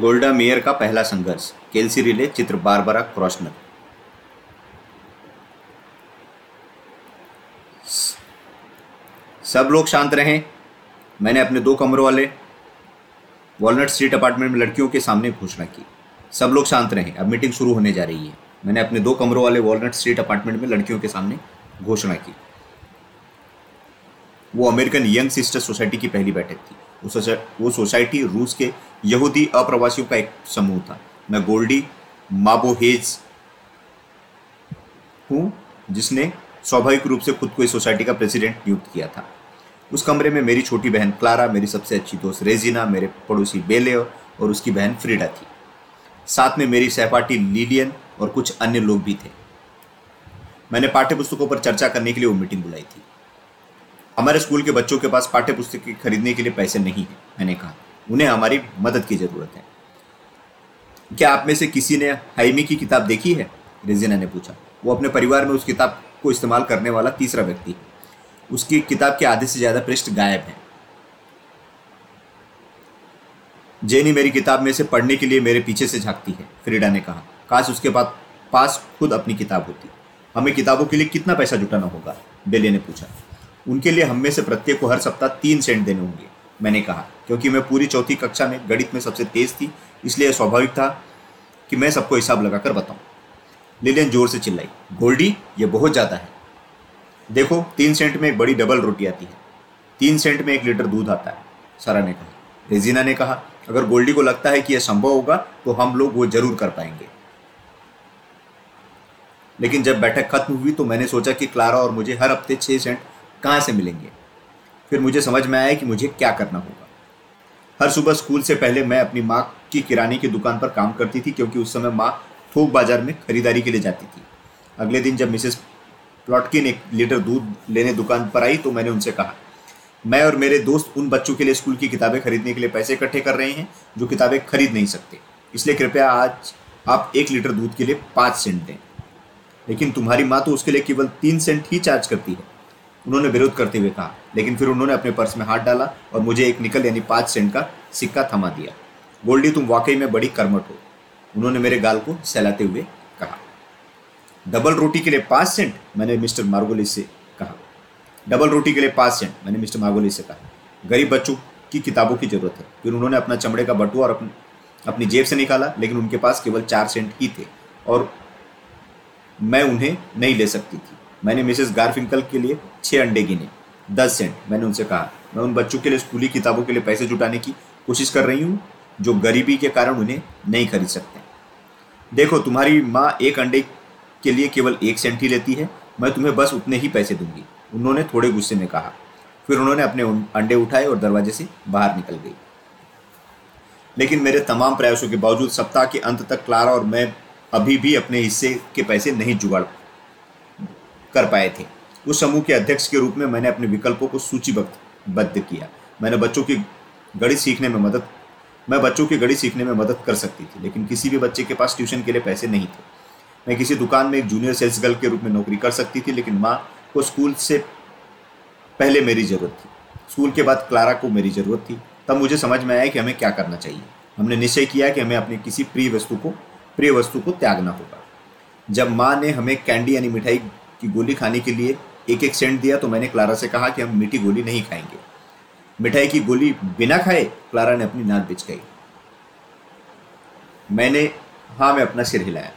गोल्डा mayor का पहला संघर्ष, केलसी रिले, चित्र बारबरा क्रॉसनर सब लोग शांत रहें। मैंने अपने दो कमरों वाले, वॉलनट स्ट्रीट अपार्टमेंट में लड़कियों के सामने घोषणा की। सब लोग शांत रहें। अब मीटिंग शुरू होने जा रही है। मैंने अपने दो कमरों वाले वॉलनट स्ट्रीट अपार्टमेंट में लड़कियों के सामने घोषणा की। वो अमेरिकन यंग सिस्टर सोसाइटी की पहली बैठक थी। वो सोसा- सोसाइटी रूस के यहूदी अप्रवासियों का एक समूह था। मैं गोल्डी माबोहेज हूँ, जिसने स्वाभाविक रूप से खुद को इस सोसाइटी का प्रेसिडेंट नियुक्त किया था। उस कमरे में मेरी छोटी बहन क्लारा, मेरी सबसे अच्छी दोस्त रेजिना, मेरे पड़ोसी बेले और उसकी बहन फ्रीडा थी। साथ में मेरी सहपाठी लिलियन और कुछ अन्य लोग भी थे। मैंने पाठ्य पुस्तकों पर चर्चा करने के लिए वो मीटिंग बुलाई थी। हमारे स्कूल के बच्चों के पास पाठ्य पुस्तक खरीदने के लिए पैसे नहीं हैं, मैंने कहा। उन्हें हमारी मदद की ज़रूरत है। क्या आप में से किसी ने हाइमी की किताब देखी है? रेजिना ने पूछा। वो अपने परिवार में उस किताब को इस्तेमाल करने वाला तीसरा व्यक्ति है। उसकी किताब के आधे से ज़्यादा पृष्ठ गायब हैं। जेनी मेरी किताब में से पढ़ने के लिए मेरे पीछे से झांकती है, फ्रीडा ने कहा। काश उसके पास पास खुद अपनी किताब होती। हमें किताबों के लिए कितना पैसा जुटाना होगा? बेले ने पूछा। उनके लिए हम में से प्रत्येक को हर सप्ताह तीन सेंट देने होंगे, मैंने कहा। क्योंकि मैं पूरी चौथी कक्षा में गणित में सबसे तेज थी, इसलिए स्वाभाविक था कि मैं सबको हिसाब लगाकर बताऊँ। लिलियन ज़ोर से चिल्लाई, गोल्डी, ये बहुत ज़्यादा है। देखो, तीन सेंट में एक बड़ी डबल रोटी आती है। तीन सेंट में एक लीटर दूध आता है, सारा ने कहा। रेजिना ने कहा, अगर गोल्डी को लगता है कि यह संभव होगा तो हम लोग वो ज़रूर कर पाएँगे। लेकिन जब बैठक खत्म हुई तो मैंने सोचा कि क्लारा और मुझे हर हफ़्ते छः सेंट कहाँ से मिलेंगे? फिर मुझे समझ में आया कि मुझे क्या करना होगा। हर सुबह स्कूल से पहले मैं अपनी माँ की किराने की दुकान पर काम करती थी, क्योंकि उस समय माँ थोक बाज़ार में खरीदारी के लिए जाती थी। अगले दिन जब मिसेस प्लॉटकिन एक लीटर दूध लेने दुकान पर आई तो मैंने उनसे कहा, मैं और मेरे दोस्त उन बच्चों के लिए स्कूल की किताबें खरीदने के लिए पैसे इकट्ठे कर रहे हैं, जो किताबें खरीद नहीं सकते। इसलिए कृपया आज आप एक लीटर दूध के लिए पाँच सेंट दें। लेकिन तुम्हारी माँ तो उसके लिए केवल तीन सेंट ही चार्ज करती है। उन्होंने विरोध करते हुए कहा, लेकिन फिर उन्होंने अपने पर्स में हाथ डाला और मुझे एक निकल यानी पाँच सेंट का सिक्का थमा दिया। गोल्डी तुम वाकई में बड़ी कर्मठ हो, उन्होंने मेरे गाल को सहलाते हुए कहा। डबल रोटी के लिए पाँच सेंट? मैंने मिस्टर मार्गोलिस से कहा। डबल रोटी के लिए पाँच सेंट, मैंने मिस्टर मार्गोलिस से कहा। गरीब बच्चों की किताबों की ज़रूरत है। फिर उन्होंने अपना चमड़े का बटुआ और अपनी जेब से निकाला, लेकिन उनके पास केवल चार सेंट ही थे और मैं उन्हें नहीं ले सकती थी। मैंने मिसेस गारफिंकल के लिए छः अंडे गिने, दस सेंट, मैंने उनसे कहा। मैं उन बच्चों के लिए स्कूली किताबों के लिए पैसे जुटाने की कोशिश कर रही हूँ, जो गरीबी के कारण उन्हें नहीं खरीद सकते। देखो, तुम्हारी माँ एक अंडे के लिए केवल एक सेंट ही लेती है, मैं तुम्हें बस उतने ही पैसे दूँगी। उन्होंने थोड़े गुस्से में कहा। फिर उन्होंने अपने अंडे उठाए और दरवाजे से बाहर निकल गई। लेकिन मेरे तमाम प्रयासों के बावजूद सप्ताह के अंत तक क्लारा और मैं अभी भी अपने हिस्से के पैसे नहीं जुगाड़ कर पाए थे। उस समूह के अध्यक्ष के रूप में मैंने अपने विकल्पों को सूचीबद्ध किया। मैंने बच्चों की गणित सीखने में मदद मैं बच्चों की गणित सीखने में मदद कर सकती थी, लेकिन किसी भी बच्चे के पास ट्यूशन के लिए पैसे नहीं थे। मैं किसी दुकान में एक जूनियर सेल्स गर्ल के रूप में नौकरी कर सकती थी, लेकिन माँ को स्कूल से पहले मेरी ज़रूरत थी। स्कूल के बाद क्लारा को मेरी ज़रूरत थी। तब मुझे समझ में आया कि हमें क्या करना चाहिए। हमने निश्चय किया कि हमें अपनी किसी प्रिय वस्तु को प्रिय वस्तु को त्यागना होगा। जब माँ ने हमें कैंडी यानी मिठाई की गोली खाने के लिए एक एक सेंट दिया तो मैंने क्लारा से कहा कि हम मीठी गोली नहीं खाएँगे। मिठाई की गोली बिना खाए क्लारा ने अपनी नाक बिचकाई। मैंने हाँ मैं अपना सिर हिलाया।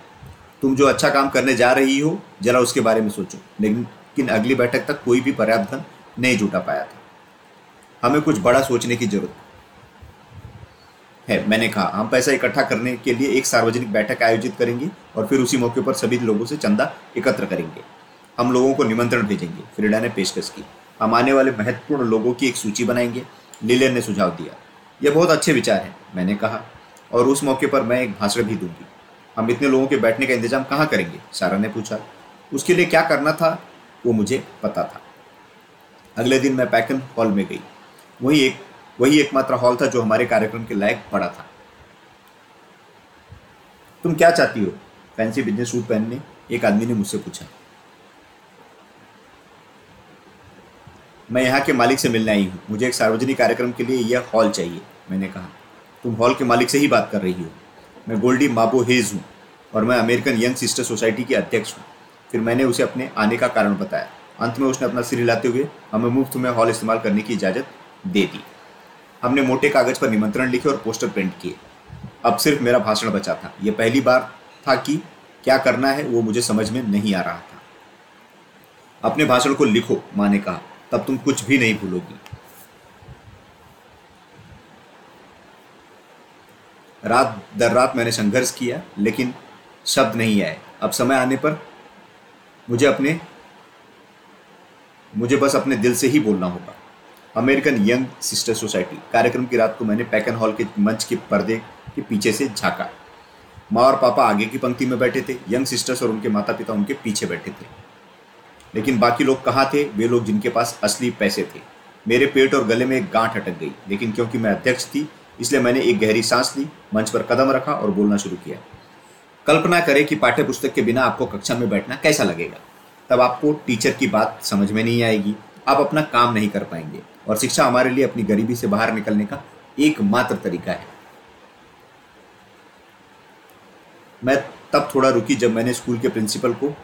तुम जो अच्छा काम करने जा रही हो, जरा उसके बारे में सोचो। लेकिन अगली बैठक तक कोई भी पर्याप्त धन नहीं जुटा पाया था। हमें कुछ बड़ा सोचने की ज़रूरत है, मैंने कहा, हम पैसा इकट्ठा करने के लिए एक सार्वजनिक बैठक आयोजित करेंगे और फिर उसी मौके पर सभी लोगों से चंदा एकत्र करेंगे। हम लोगों को निमंत्रण भेजेंगे। फ्रीडा ने पेशकश की। हम आने वाले महत्वपूर्ण लोगों की एक सूची बनाएँगे। लिलियन ने सुझाव दिया। यह बहुत अच्छे विचार हैं, मैंने कहा। और उस मौके पर मैं एक भाषण भी दूँगी। हम इतने लोगों के बैठने का इंतज़ाम कहाँ करेंगे? सारा ने पूछा। उसके लिए क्या करना था, वो मुझे पता था। अगले दिन मैं पैकन हॉल में गई। वही एक, वही एकमात्र हॉल था जो हमारे कार्यक्रम के लायक पड़ा था। तुम क्या चाहती हो? फैंसी बिज़नेस सूट पहनने? एक आदमी ने मुझसे पूछा। मैं यहाँ के मालिक से मिलने आई हूँ। मुझे एक सार्वजनिक कार्यक्रम के लिए यह हॉल चाहिए, मैंने कहा। तुम हॉल के मालिक से ही बात कर रही हो। मैं गोल्डी माबो हेज हूँ और मैं अमेरिकन यंग सिस्टर सोसाइटी की अध्यक्ष हूँ। फिर मैंने उसे अपने आने का कारण बताया। अंत में उसने अपना सिर हिलाते हुए हमें मुफ़्त में हॉल इस्तेमाल करने की इजाज़त दे दी। हमने मोटे कागज़ पर निमंत्रण लिखे और पोस्टर प्रिंट किए। अब सिर्फ़ मेरा भाषण बचा था। यह पहली बार था कि क्या करना है वो मुझे समझ में नहीं आ रहा था। अपने भाषण को लिखो, माँ ने कहा। तब तुम कुछ भी नहीं भूलोगी। रात, दर रात मैंने संघर्ष किया, लेकिन शब्द नहीं आए। अब समय आने पर मुझे अपने, मुझे बस अपने दिल से ही बोलना होगा। American young sister society. कार्यक्रम की रात को मैंने पैकन हॉल के मंच के पर्दे के पीछे से झांका। माँ और पापा आगे की पंक्ति में बैठे थे। यंग सिस्टर्स और उनके माता पिता उनके पीछे बैठे थे। लेकिन बाकी लोग कहाँ थे? वे लोग जिनके पास असली पैसे थे। मेरे पेट और गले में एक गांठ अटक गई, लेकिन क्योंकि मैं अध्यक्ष थी, इसलिए मैंने एक गहरी सांस ली, मंच पर कदम रखा और बोलना शुरू किया। कल्पना करें कि पाठ्य पुस्तक के बिना आपको कक्षा में बैठना कैसा लगेगा। तब आपको टीचर की बात समझ में नहीं आएगी। आप अपना काम नहीं कर पाएँगे और शिक्षा हमारे लिए अपनी गरीबी से बाहर निकलने का एकमात्र तरीका है। मैं तब थोड़ा रुकी जब मैंने स्कूल के प्रिंसिपल को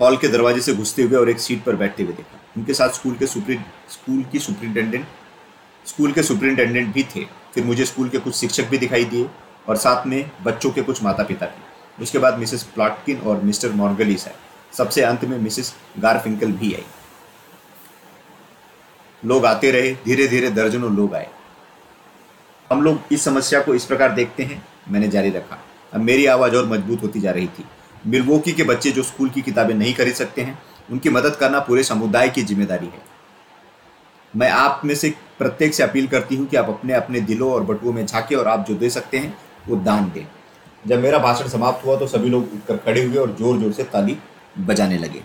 हॉल के दरवाजे से घुसते हुए और एक सीट पर बैठते हुए देखा। उनके साथ स्कूल के सुप्री, स्कूल की सुप्रिंटेंडेंट, स्कूल के सुप्रिंटेंडेंट भी थे। फिर मुझे स्कूल के कुछ शिक्षक भी दिखाई दिए और साथ में बच्चों के कुछ माता पिता भी। उसके बाद मिसेस प्लाटकिन और मिस्टर मॉर्गलिस आए। सबसे अंत में मिसेस गारफिंकल भी आई लोग आते रहे धीरे धीरे दर्जनों लोग आए। हम लोग इस समस्या को इस प्रकार देखते हैं, मैंने जारी रखा। अब मेरी आवाज़ और मज़बूत होती जा रही थी। मिलवोकी के बच्चे जो स्कूल की किताबें नहीं खरीद सकते हैं, उनकी मदद करना पूरे समुदाय की ज़िम्मेदारी है। मैं आप में से प्रत्येक से अपील करती हूँ कि आप अपने अपने दिलों और बटुओं में झांके और आप जो दे सकते हैं, वो दान दें। जब मेरा भाषण समाप्त हुआ तो सभी लोग उठकर खड़े हुए और ज़ोर ज़ोर से ताली बजाने लगे।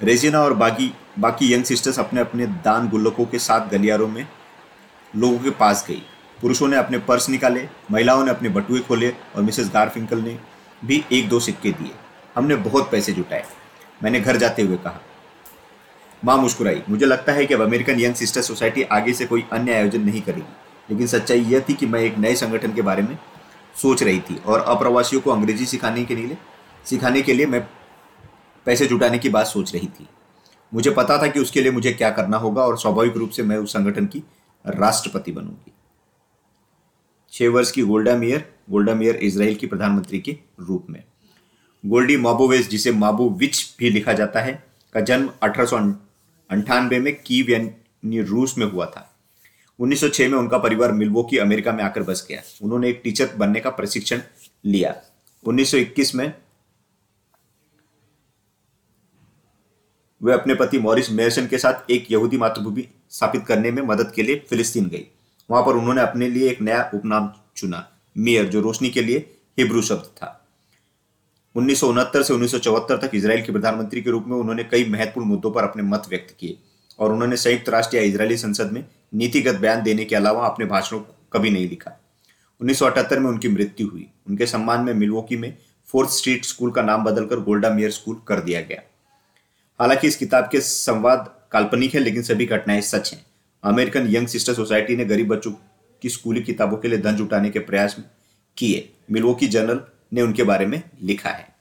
रेजिना और बाकी बाकी यंग सिस्टर्स अपने अपने दान गुल्लकों के साथ गलियारों में लोगों के पास गई। पुरुषों ने अपने पर्स निकाले, महिलाओं ने अपने बटुए खोले और मिसेस गारफिंकल ने भी एक दो सिक्के दिए। हमने बहुत पैसे जुटाए। मैंने घर जाते हुए कहा, माँ मुस्कुराई, मुझे लगता है कि अब अमेरिकन यंग सिस्टर सोसाइटी आगे से कोई अन्य आयोजन नहीं करेगी। लेकिन सच्चाई यह थी कि मैं एक नए संगठन के बारे में सोच रही थी और अप्रवासियों को अंग्रेज़ी सिखाने के लिए, सिखाने के लिए मैं पैसे जुटाने की बात सोच रही थी। मुझे पता था कि उसके लिए मुझे क्या करना होगा और स्वाभाविक रूप से मैं उस संगठन की राष्ट्रपति बनूँगी। छह वर्ष की Golda Meir Golda Meir Israel की प्रधानमंत्री के रूप में। गोल्डी माबोवेज, जिसे माबोविच भी लिखा जाता है, का जन्म अठारह में कीव यानी रूस में हुआ था। 1906 में उनका परिवार मिलवोकी, अमेरिका में आकर बस गया। उन्होंने एक टीचर बनने का प्रशिक्षण लिया। 1921 में वे अपने पति मॉरिस मेयरसन के साथ एक यहूदी मातृभूमि स्थापित करने में मदद के लिए फिलिस्तीन गई। वहाँ पर उन्होंने अपने लिए एक नया उपनाम चुना। मेयर, जो रोशनी के लिए हिब्रू शब्द था। उन्नीस से उन्नीस तक इसराइल के प्रधानमंत्री के रूप में उन्होंने कई महत्वपूर्ण मुद्दों पर अपने मत व्यक्त किए और उन्होंने संयुक्त राष्ट्र या इसराइली संसद में नीतिगत बयान देने के अलावा अपने भाषणों को कभी नहीं लिखा। उन्नीस में उनकी मृत्यु हुई। उनके सम्मान में मिलवोकी में फोर्थ स्ट्रीट स्कूल का नाम बदलकर गोल्डा मेयर स्कूल कर दिया गया। हालाँकि इस किताब के संवाद काल्पनिक है, लेकिन सभी घटनाएँ सच हैं। अमेरिकन यंग सिस्टर सोसाइटी ने गरीब बच्चों की स्कूली किताबों के लिए धन जुटाने के प्रयास किए। मिलवो की जर्नल ने उनके बारे में लिखा है।